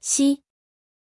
西。